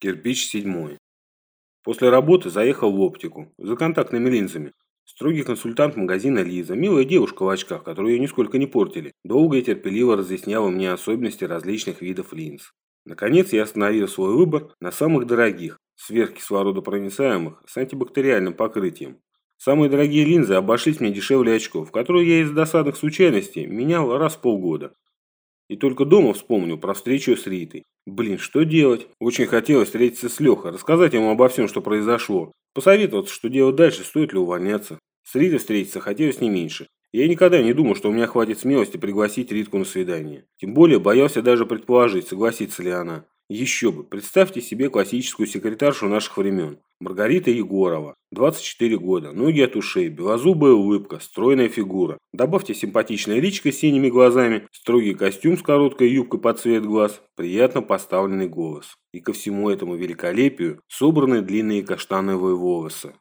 Кирпич седьмой. После работы заехал в оптику за контактными линзами. Строгий консультант магазина Лиза, милая девушка в очках, которую ее нисколько не портили, долго и терпеливо разъясняла мне особенности различных видов линз. Наконец я остановил свой выбор на самых дорогих, сверхкислородопроницаемых, с антибактериальным покрытием. Самые дорогие линзы обошлись мне дешевле очков, которые я из досадных случайностей менял раз в полгода. И только дома вспомнил про встречу с Ритой. Блин, что делать? Очень хотелось встретиться с Лехой, рассказать ему обо всем, что произошло. Посоветоваться, что делать дальше, стоит ли увольняться. С Ритой встретиться хотелось не меньше. Я никогда не думал, что у меня хватит смелости пригласить Ритку на свидание. Тем более боялся даже предположить, согласится ли она. Еще бы, представьте себе классическую секретаршу наших времен. Маргарита Егорова, 24 года, ноги от ушей, белозубая улыбка, стройная фигура. Добавьте симпатичная личка с синими глазами, строгий костюм с короткой юбкой под цвет глаз, приятно поставленный голос. И ко всему этому великолепию собраны длинные каштановые волосы.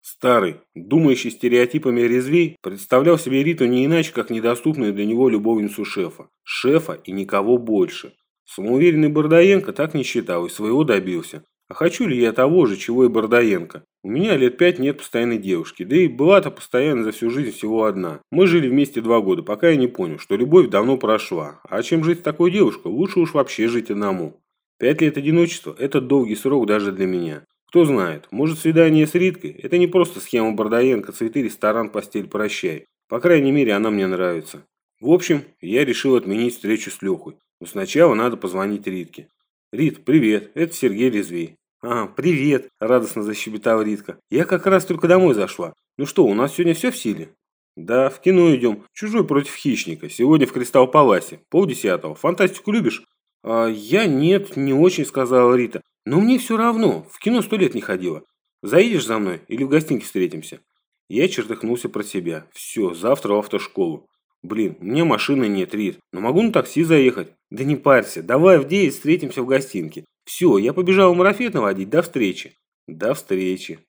Старый, думающий стереотипами резвей, представлял себе Риту не иначе, как недоступную для него любовницу шефа. Шефа и никого больше. Самоуверенный Бордаенко так не считал и своего добился. А хочу ли я того же, чего и Бордаенко? У меня лет пять нет постоянной девушки, да и была-то постоянно за всю жизнь всего одна. Мы жили вместе два года, пока я не понял, что любовь давно прошла. А чем жить с такой девушкой, лучше уж вообще жить одному. Пять лет одиночества – это долгий срок даже для меня. Кто знает, может свидание с Риткой – это не просто схема Бордаенко, цветы, ресторан, постель, прощай. По крайней мере, она мне нравится. В общем, я решил отменить встречу с Лехой. Но сначала надо позвонить Ритке. «Рит, привет, это Сергей Резвей». «А, привет», – радостно защебетала Ритка. «Я как раз только домой зашла. Ну что, у нас сегодня все в силе?» «Да, в кино идем. Чужой против хищника. Сегодня в Кристалл Паласе. Полдесятого. Фантастику любишь?» а, «Я нет, не очень», – сказала Рита. «Но мне все равно. В кино сто лет не ходила. Заедешь за мной или в гостинице встретимся?» Я чертыхнулся про себя. «Все, завтра в автошколу. Блин, у меня машины нет, Рит, но могу на такси заехать. Да не парься, давай в 9 встретимся в гостинке. Все, я побежал марафет наводить, до встречи. До встречи.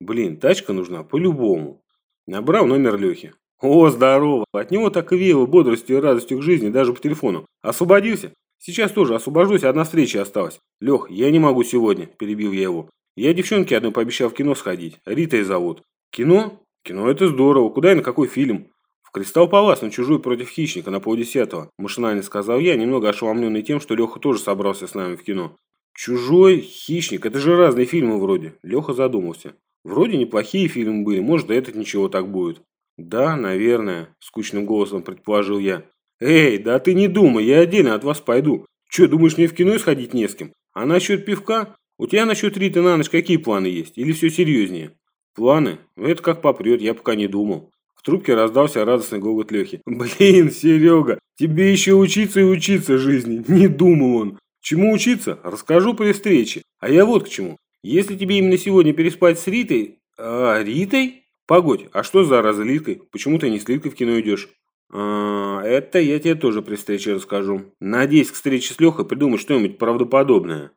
Блин, тачка нужна по-любому. Набрал номер Лехи. О, здорово. От него так и веяло бодростью и радостью к жизни, даже по телефону. Освободился? Сейчас тоже освобожусь, одна встреча осталась. Лех, я не могу сегодня, перебил я его. Я девчонке одной пообещал в кино сходить. Ритой зовут. Кино? Кино это здорово. Куда и на какой фильм? «Кристалл Палас на чужую против хищника на полдесятого», – машинально сказал я, немного ошеломленный тем, что Леха тоже собрался с нами в кино. «Чужой? Хищник? Это же разные фильмы вроде». Леха задумался. «Вроде неплохие фильмы были, может, и этот ничего так будет». «Да, наверное», – скучным голосом предположил я. «Эй, да ты не думай, я отдельно от вас пойду. Че, думаешь, мне в кино сходить не с кем? А насчет пивка? У тебя насчет Риты на ночь какие планы есть? Или все серьезнее?» «Планы? Это как попрет, я пока не думал» трубке раздался радостный голос Лехи. «Блин, Серега, тебе еще учиться и учиться жизни!» Не думал он. «Чему учиться? Расскажу при встрече. А я вот к чему. Если тебе именно сегодня переспать с Ритой...» «А, Ритой?» «Погодь, а что за раз Литкой? Почему ты не с Литкой в кино идешь?» А, это я тебе тоже при встрече расскажу. Надеюсь, к встрече с Лехой придумать что-нибудь правдоподобное.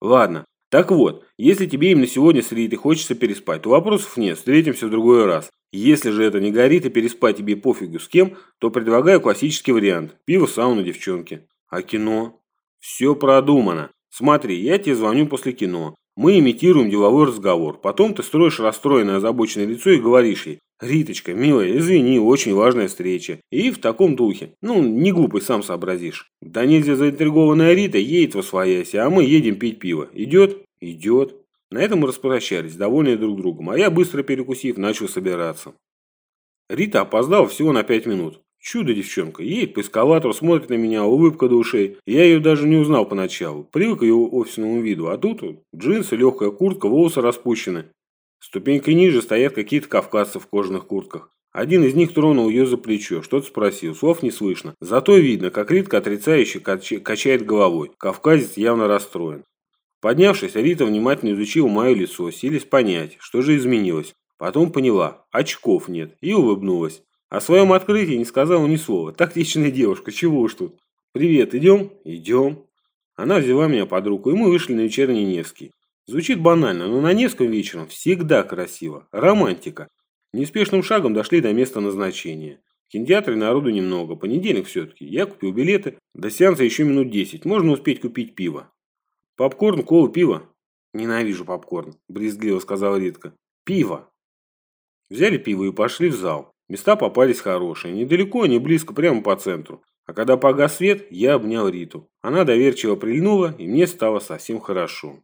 Ладно, так вот, если тебе именно сегодня с Ритой хочется переспать, то вопросов нет, встретимся в другой раз. Если же это не горит и переспать тебе пофигу с кем, то предлагаю классический вариант. Пиво, сауна, девчонки. А кино? Все продумано. Смотри, я тебе звоню после кино. Мы имитируем деловой разговор. Потом ты строишь расстроенное озабоченное лицо и говоришь ей, «Риточка, милая, извини, очень важная встреча». И в таком духе. Ну, не глупый, сам сообразишь. Да нельзя заинтригованная Рита едет во своясь, а мы едем пить пиво. Идет? Идет. На этом мы распрощались, довольные друг другом, а я, быстро перекусив, начал собираться. Рита опоздала всего на пять минут. Чудо девчонка. Едет по эскалатору, смотрит на меня, улыбка до ушей. Я ее даже не узнал поначалу. Привык к ее офисному виду. А тут джинсы, легкая куртка, волосы распущены. Ступенькой ниже стоят какие-то кавказцы в кожаных куртках. Один из них тронул ее за плечо, что-то спросил, слов не слышно. Зато видно, как Ритка отрицающе качает головой. Кавказец явно расстроен. Поднявшись, Рита внимательно изучила мое лицо, силясь понять, что же изменилось. Потом поняла, очков нет, и улыбнулась. О своем открытии не сказала ни слова. Тактичная девушка, чего уж тут. «Привет, идем?» «Идем». Она взяла меня под руку, и мы вышли на вечерний Невский. Звучит банально, но на Невском вечером всегда красиво. Романтика. Неспешным шагом дошли до места назначения. В кинотеатре народу немного, понедельник все-таки. Я купил билеты. До сеанса еще минут 10, можно успеть купить пиво. Попкорн, кола, пиво. Ненавижу попкорн, брезгливо сказала Ритка. Пиво. Взяли пиво и пошли в зал. Места попались хорошие, недалеко, не близко, прямо по центру. А когда погас свет, я обнял Риту. Она доверчиво прильнула, и мне стало совсем хорошо.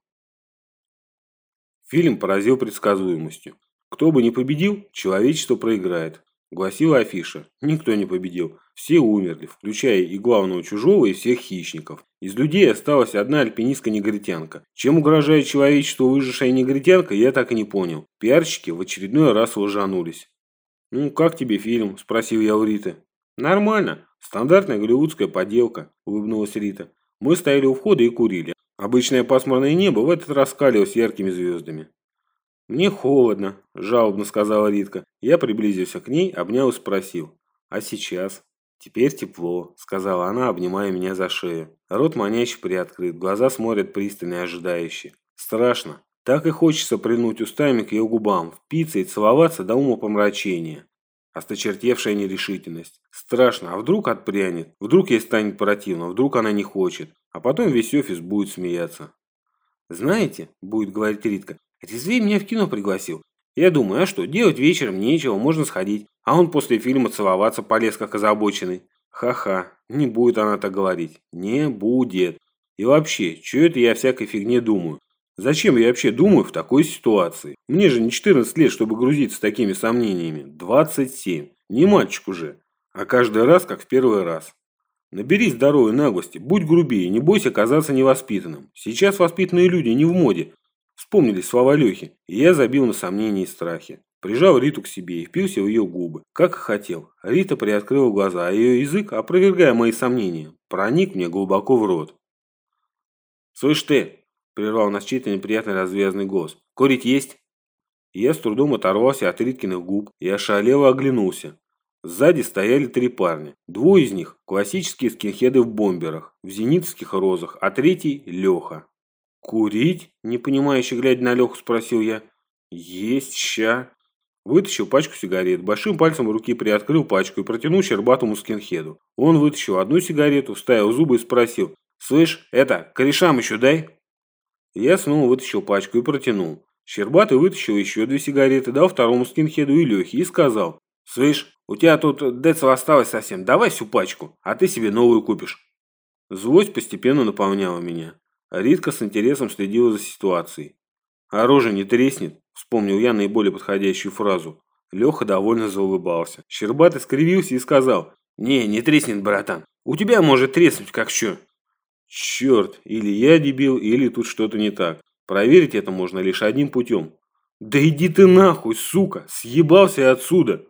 Фильм поразил предсказуемостью. Кто бы ни победил, человечество проиграет. Гласила афиша. Никто не победил. Все умерли, включая и главного чужого, и всех хищников. Из людей осталась одна альпинистка-негритянка. Чем угрожает человечеству выжившая негритянка, я так и не понял. Пиарщики в очередной раз лжанулись. «Ну, как тебе фильм?» – спросил я у Риты. «Нормально. Стандартная голливудская поделка», – улыбнулась Рита. «Мы стояли у входа и курили. Обычное пасмурное небо в этот раз калилось яркими звездами. «Мне холодно», – жалобно сказала Ритка. Я приблизился к ней, обнял и спросил. «А сейчас?» «Теперь тепло», – сказала она, обнимая меня за шею. Рот манящий приоткрыт, глаза смотрят пристально и ожидающе. Страшно. Так и хочется прильнуть устами к ее губам, впиться и целоваться до ума помрачения. Осточертевшая нерешительность. Страшно, а вдруг отпрянет? Вдруг ей станет противно, вдруг она не хочет. А потом весь офис будет смеяться. «Знаете», – будет говорить Ритка, Резвей меня в кино пригласил. Я думаю, а что, делать вечером нечего, можно сходить. А он после фильма целоваться полез, как озабоченный. Ха-ха, не будет она так говорить. Не будет. И вообще, что это я всякой фигне думаю? Зачем я вообще думаю в такой ситуации? Мне же не 14 лет, чтобы грузиться такими сомнениями. 27. Не мальчик уже. А каждый раз, как в первый раз. Наберись здоровой наглости, будь грубее, не бойся казаться невоспитанным. Сейчас воспитанные люди не в моде, Вспомнились слова Лехи, и я забил на сомнения и страхи. Прижал Риту к себе и впился в ее губы, как и хотел. Рита приоткрыла глаза, а ее язык, опровергая мои сомнения, проник мне глубоко в рот. «Слышь ты!» – прервал нас чей-то неприятный развязанный голос. «Курить есть?» Я с трудом оторвался от Риткиных губ и ошалело оглянулся. Сзади стояли три парня. Двое из них – классические скинхеды в бомберах, в зенитских розах, а третий – Леха. «Курить?» – непонимающе глядя на Леху, спросил я. «Есть, ща». Вытащил пачку сигарет, большим пальцем руки приоткрыл пачку и протянул щербатому скинхеду. Он вытащил одну сигарету, вставил зубы и спросил. «Слышь, это, корешам еще дай?» Я снова вытащил пачку и протянул. Щербатый вытащил еще две сигареты, дал второму скинхеду и Лехе и сказал. «Слышь, у тебя тут децл осталось совсем, давай всю пачку, а ты себе новую купишь». Злость постепенно наполняла меня. Ритка с интересом следила за ситуацией. «Оружие не треснет», – вспомнил я наиболее подходящую фразу. Леха довольно заулыбался. Щербатый скривился и сказал, «Не, не треснет, братан. У тебя может треснуть, как что». Черт, или я дебил, или тут что-то не так. Проверить это можно лишь одним путем. Да иди ты нахуй, сука, съебался отсюда.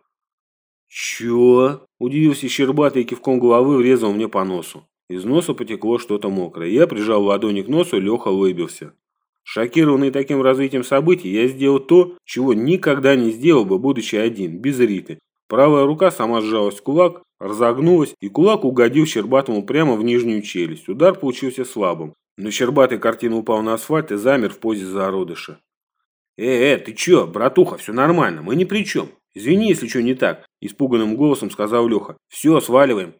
Чё? Удивился Щербатый и кивком головы врезал мне по носу. Из носа потекло что-то мокрое. Я прижал ладони к носу, Леха выбился. Шокированный таким развитием событий, я сделал то, чего никогда не сделал бы, будучи один, без Риты. Правая рука сама сжалась в кулак, разогнулась, и кулак угодил Щербатому прямо в нижнюю челюсть. Удар получился слабым. Но Щербатый картина упал на асфальт и замер в позе зародыша. «Э, э, ты чё, братуха, все нормально, мы ни при чем. Извини, если что не так», – испуганным голосом сказал Леха. «Все, сваливаем».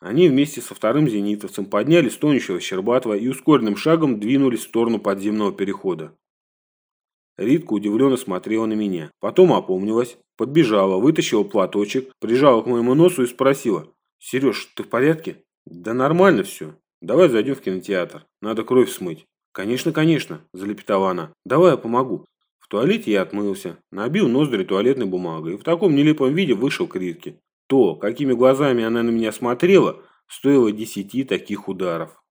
Они вместе со вторым зенитовцем поднялись тонущего Щербатова и ускоренным шагом двинулись в сторону подземного перехода. Ритка удивленно смотрела на меня. Потом опомнилась, подбежала, вытащила платочек, прижала к моему носу и спросила. «Сереж, ты в порядке?» «Да нормально все. Давай зайдем в кинотеатр. Надо кровь смыть». «Конечно, конечно», – залепетала она. «Давай я помогу». В туалете я отмылся, набил ноздри туалетной бумагой и в таком нелепом виде вышел к Ритке. То, какими глазами она на меня смотрела, стоило десяти таких ударов.